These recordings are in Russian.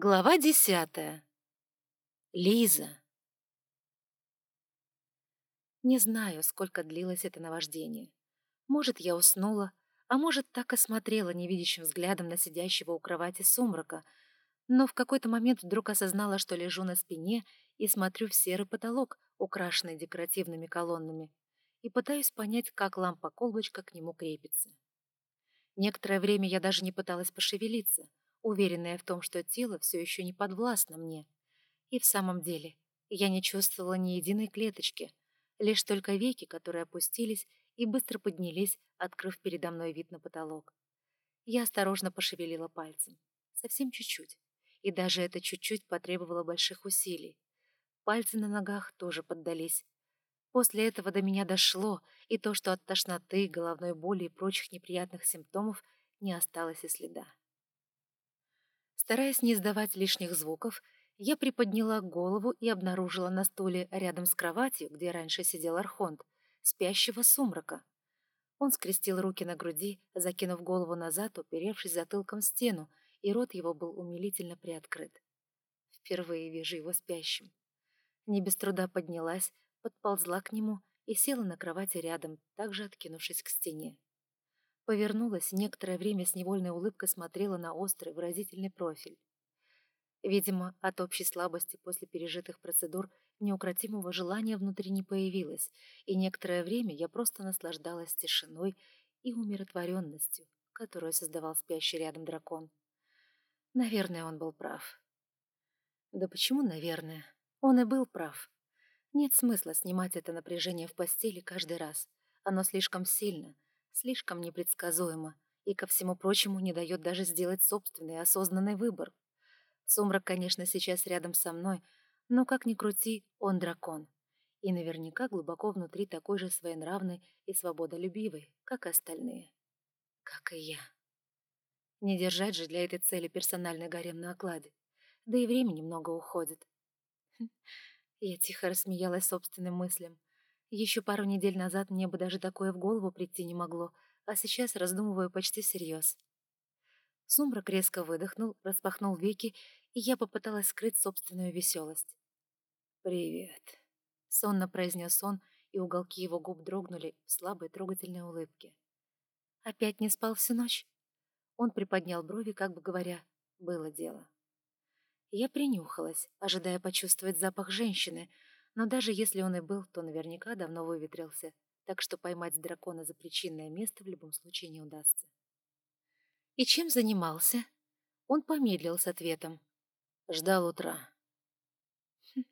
Глава десятая. Лиза. Не знаю, сколько длилось это наваждение. Может, я уснула, а может, так и смотрела невидящим взглядом на сидящего у кровати сумрака, но в какой-то момент вдруг осознала, что лежу на спине и смотрю в серый потолок, украшенный декоративными колоннами, и пытаюсь понять, как лампа-колбочка к нему крепится. Некоторое время я даже не пыталась пошевелиться — уверенная в том, что тело все еще не подвластно мне. И в самом деле я не чувствовала ни единой клеточки, лишь только веки, которые опустились и быстро поднялись, открыв передо мной вид на потолок. Я осторожно пошевелила пальцем. Совсем чуть-чуть. И даже это чуть-чуть потребовало больших усилий. Пальцы на ногах тоже поддались. После этого до меня дошло, и то, что от тошноты, головной боли и прочих неприятных симптомов не осталось и следа. Стараясь не издавать лишних звуков, я приподняла голову и обнаружила на стуле рядом с кроватью, где раньше сидел Архонт, спящего сумрака. Он скрестил руки на груди, закинув голову назад, уперевшись затылком в стену, и рот его был умилительно приоткрыт. Впервые вижу его спящим. Не без труда поднялась, подползла к нему и села на кровати рядом, также откинувшись к стене. Повернулась, некоторое время с невольной улыбкой смотрела на острый, выразительный профиль. Видимо, от общей слабости после пережитых процедур неукротимого желания внутри не появилось, и некоторое время я просто наслаждалась тишиной и умиротворенностью, которую создавал спящий рядом дракон. Наверное, он был прав. Да почему «наверное»? Он и был прав. Нет смысла снимать это напряжение в постели каждый раз. Оно слишком сильно — слишком непредсказуемо и, ко всему прочему, не дает даже сделать собственный осознанный выбор. Сумрак, конечно, сейчас рядом со мной, но, как ни крути, он дракон. И наверняка глубоко внутри такой же своенравный и свободолюбивый, как остальные. Как и я. Не держать же для этой цели персональный гарем на окладе. Да и времени много уходит. Я тихо рассмеялась собственным мыслям. Еще пару недель назад мне бы даже такое в голову прийти не могло, а сейчас раздумываю почти всерьез. Сумрак резко выдохнул, распахнул веки, и я попыталась скрыть собственную веселость. «Привет», — сонно произнес он, и уголки его губ дрогнули в слабой трогательной улыбке. «Опять не спал всю ночь?» Он приподнял брови, как бы говоря, «было дело». Я принюхалась, ожидая почувствовать запах женщины, но даже если он и был, то наверняка давно выветрился, так что поймать дракона за причинное место в любом случае не удастся. «И чем занимался?» Он помедлил с ответом. Ждал утра. Хм,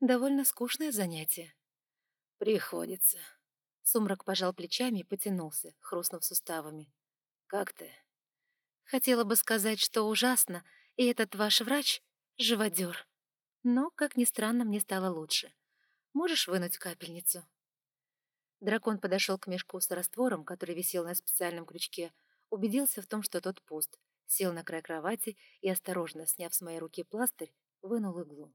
довольно скучное занятие. Приходится. Сумрак пожал плечами и потянулся, хрустнув суставами. Как ты? Хотела бы сказать, что ужасно, и этот ваш врач — живодер. Но, как ни странно, мне стало лучше. Можешь вынуть капельницу?» Дракон подошел к мешку с раствором, который висел на специальном крючке, убедился в том, что тот пуст, сел на край кровати и, осторожно сняв с моей руки пластырь, вынул иглу.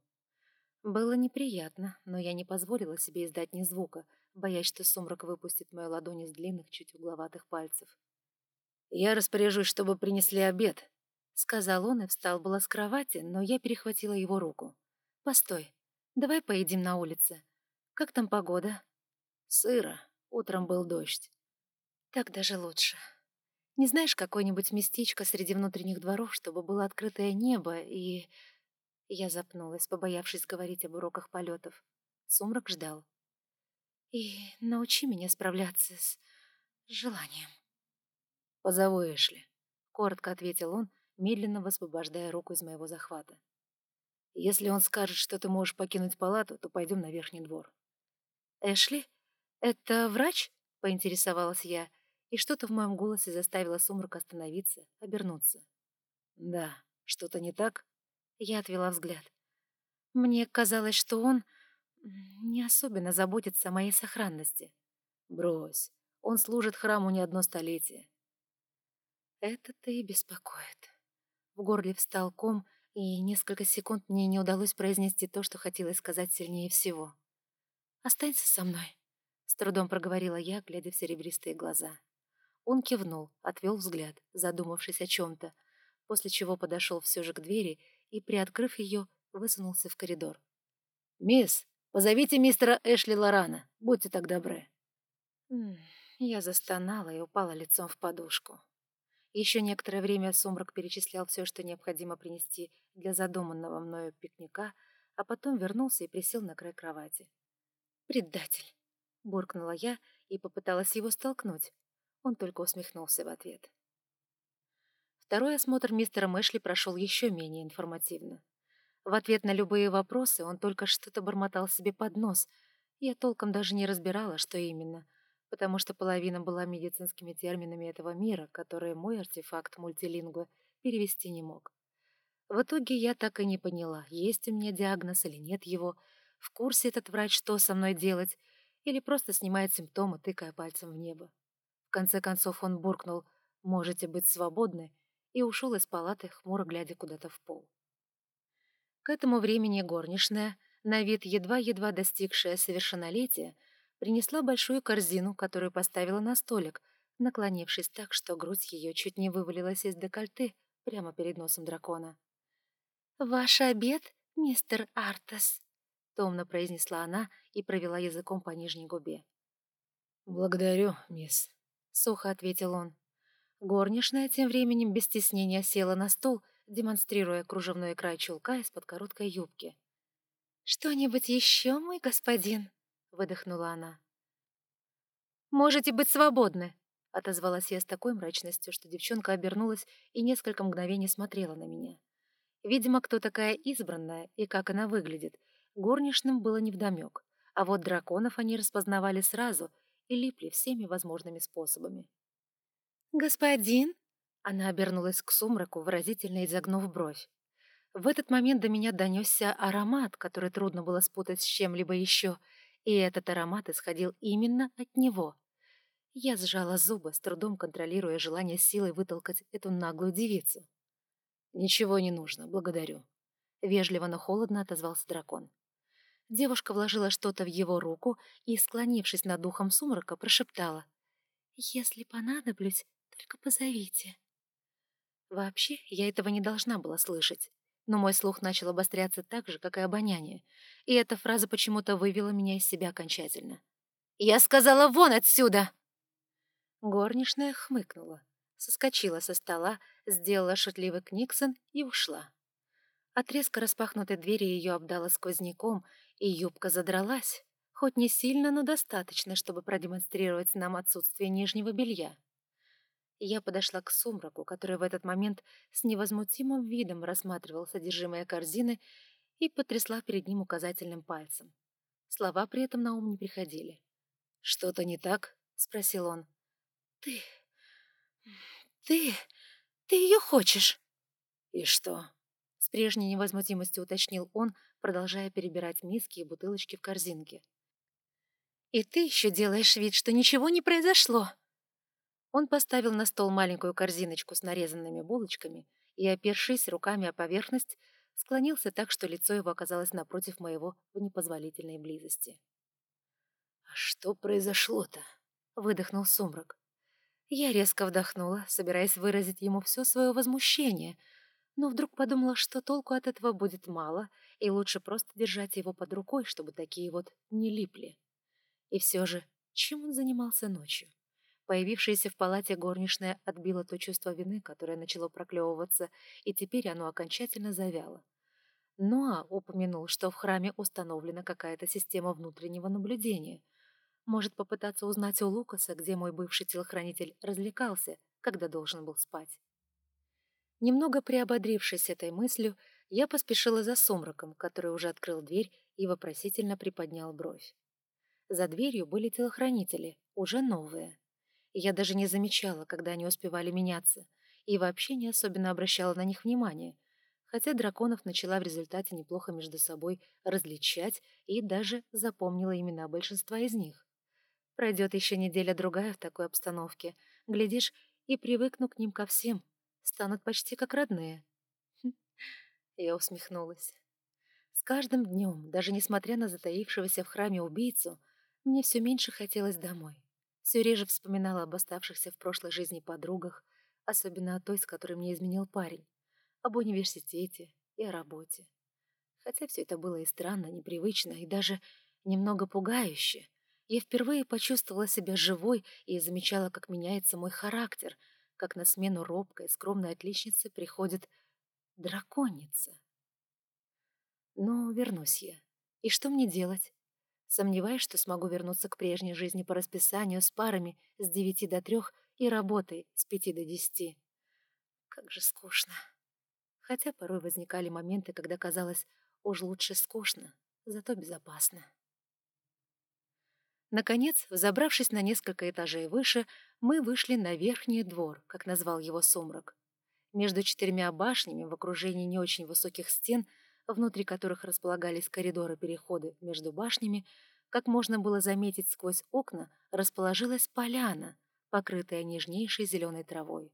Было неприятно, но я не позволила себе издать ни звука, боясь, что сумрак выпустит мою ладонь из длинных, чуть угловатых пальцев. «Я распоряжусь, чтобы принесли обед», — сказал он и встал было с кровати, но я перехватила его руку. «Постой, давай поедим на улице. Как там погода? Сыро. Утром был дождь. Так даже лучше. Не знаешь какое-нибудь местечко среди внутренних дворов, чтобы было открытое небо и... Я запнулась, побоявшись говорить об уроках полетов. Сумрак ждал. И научи меня справляться с желанием. «Позову Эшли», — коротко ответил он, медленно высвобождая руку из моего захвата. «Если он скажет, что ты можешь покинуть палату, то пойдем на верхний двор». «Эшли? Это врач?» — поинтересовалась я, и что-то в моем голосе заставило сумрак остановиться, обернуться. «Да, что-то не так?» Я отвела взгляд. Мне казалось, что он не особенно заботится о моей сохранности. Брось, он служит храму не одно столетие. Это-то и беспокоит. В горле встал ком, и несколько секунд мне не удалось произнести то, что хотелось сказать сильнее всего. «Останься со мной», — с трудом проговорила я, глядя в серебристые глаза. Он кивнул, отвел взгляд, задумавшись о чем-то, после чего подошел все же к двери и, приоткрыв ее, высунулся в коридор. «Мисс, позовите мистера Эшли Лорана, будьте так добры». Я застонала и упала лицом в подушку. Еще некоторое время сумрак перечислял все, что необходимо принести для задуманного мною пикника, а потом вернулся и присел на край кровати. «Предатель!» — буркнула я и попыталась его столкнуть. Он только усмехнулся в ответ. Второй осмотр мистера Мэшли прошел еще менее информативно. В ответ на любые вопросы он только что-то бормотал себе под нос. Я толком даже не разбирала, что именно, потому что половина была медицинскими терминами этого мира, которые мой артефакт мультилингва перевести не мог. В итоге я так и не поняла, есть у меня диагноз или нет его, в курсе этот врач, что со мной делать, или просто снимает симптомы, тыкая пальцем в небо. В конце концов он буркнул «Можете быть свободны», и ушел из палаты, хмуро глядя куда-то в пол. К этому времени горничная, на вид едва-едва достигшая совершеннолетия, принесла большую корзину, которую поставила на столик, наклонившись так, что грудь ее чуть не вывалилась из декольте прямо перед носом дракона. «Ваш обед, мистер Артас», — томно произнесла она и провела языком по нижней губе. «Благодарю, мисс», — сухо ответил он. Горничная тем временем без стеснения села на стол, демонстрируя кружевной край чулка из-под короткой юбки. «Что-нибудь еще, мой господин?» — выдохнула она. «Можете быть свободны», — отозвалась я с такой мрачностью, что девчонка обернулась и несколько мгновений смотрела на меня. Видимо, кто такая избранная и как она выглядит, горничным было невдомек, а вот драконов они распознавали сразу и липли всеми возможными способами. «Господин?» Она обернулась к сумраку, выразительно изогнув бровь. В этот момент до меня донесся аромат, который трудно было спутать с чем-либо еще, и этот аромат исходил именно от него. Я сжала зубы, с трудом контролируя желание силой вытолкать эту наглую девицу. «Ничего не нужно, благодарю», — вежливо, но холодно отозвался дракон. Девушка вложила что-то в его руку и, склонившись над духом сумрака, прошептала. «Если понадоблюсь, только позовите». Вообще, я этого не должна была слышать. Но мой слух начал обостряться так же, как и обоняние. И эта фраза почему-то вывела меня из себя окончательно. «Я сказала, вон отсюда!» Горничная хмыкнула, соскочила со стола, сделала шутливый книксон и ушла. От резко распахнутой двери ее обдала сквозняком, и юбка задралась, хоть не сильно, но достаточно, чтобы продемонстрировать нам отсутствие нижнего белья. Я подошла к сумраку, который в этот момент с невозмутимым видом рассматривал содержимое корзины и потрясла перед ним указательным пальцем. Слова при этом на ум не приходили. «Что-то не так?» — спросил он. «Ты... ты... ты ее хочешь?» «И что?» — с прежней невозмутимостью уточнил он, продолжая перебирать миски и бутылочки в корзинке. «И ты еще делаешь вид, что ничего не произошло!» Он поставил на стол маленькую корзиночку с нарезанными булочками и, опершись руками о поверхность, склонился так, что лицо его оказалось напротив моего в непозволительной близости. «А что произошло-то?» — выдохнул сумрак. Я резко вдохнула, собираясь выразить ему все свое возмущение, но вдруг подумала, что толку от этого будет мало, и лучше просто держать его под рукой, чтобы такие вот не липли. И все же, чем он занимался ночью? Появившаяся в палате горничная отбила то чувство вины, которое начало проклевываться, и теперь оно окончательно завяло. Ноа упомянул, что в храме установлена какая-то система внутреннего наблюдения. Может попытаться узнать у Лукаса, где мой бывший телохранитель развлекался, когда должен был спать. Немного приободрившись этой мыслью, я поспешила за сумраком, который уже открыл дверь и вопросительно приподнял бровь. За дверью были телохранители, уже новые. Я даже не замечала, когда они успевали меняться, и вообще не особенно обращала на них внимание, хотя драконов начала в результате неплохо между собой различать и даже запомнила имена большинства из них. Пройдет еще неделя-другая в такой обстановке, глядишь, и привыкну к ним ко всем, станут почти как родные. Хм, я усмехнулась. С каждым днем, даже несмотря на затаившегося в храме убийцу, мне все меньше хотелось домой все реже вспоминала об оставшихся в прошлой жизни подругах, особенно о той, с которой мне изменил парень, об университете, и о работе. Хотя все это было и странно, непривычно, и даже немного пугающе. Я впервые почувствовала себя живой и замечала, как меняется мой характер, как на смену робкой, скромной отличницы приходит драконица. Но вернусь я. И что мне делать? Сомневаюсь, что смогу вернуться к прежней жизни по расписанию с парами с девяти до трех и работой с пяти до десяти. Как же скучно. Хотя порой возникали моменты, когда казалось, уж лучше скучно, зато безопасно. Наконец, взобравшись на несколько этажей выше, мы вышли на верхний двор, как назвал его сумрак. Между четырьмя башнями в окружении не очень высоких стен, внутри которых располагались коридоры-переходы между башнями, как можно было заметить сквозь окна, расположилась поляна, покрытая нежнейшей зеленой травой.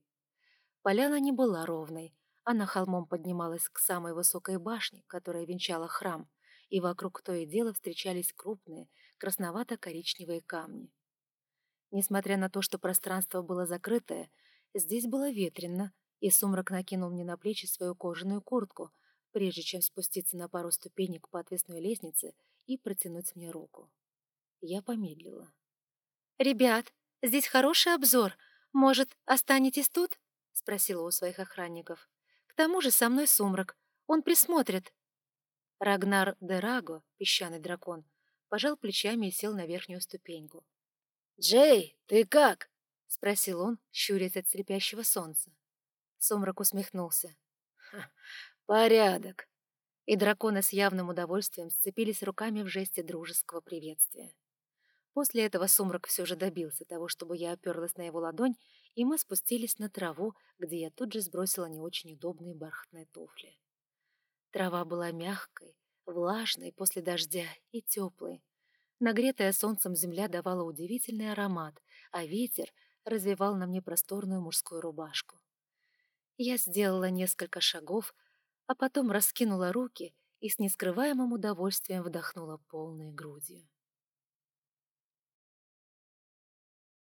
Поляна не была ровной, она холмом поднималась к самой высокой башне, которая венчала храм, и вокруг то и дело встречались крупные, красновато-коричневые камни. Несмотря на то, что пространство было закрытое, здесь было ветрено, и сумрак накинул мне на плечи свою кожаную куртку, прежде чем спуститься на пару ступенек по отвесной лестнице и протянуть мне руку. Я помедлила. «Ребят, здесь хороший обзор. Может, останетесь тут?» — спросила у своих охранников. «К тому же со мной сумрак. Он присмотрит». Рагнар Дераго, песчаный дракон, пожал плечами и сел на верхнюю ступеньку. «Джей, ты как?» — спросил он, щурясь от слепящего солнца. Сумрак усмехнулся. «Порядок!» И драконы с явным удовольствием сцепились руками в жесте дружеского приветствия. После этого сумрак все же добился того, чтобы я оперлась на его ладонь, и мы спустились на траву, где я тут же сбросила не очень удобные бархатные туфли. Трава была мягкой, влажной после дождя и теплой. Нагретая солнцем земля давала удивительный аромат, а ветер развивал на мне просторную мужскую рубашку. Я сделала несколько шагов, а потом раскинула руки и с нескрываемым удовольствием вдохнула полной грудью.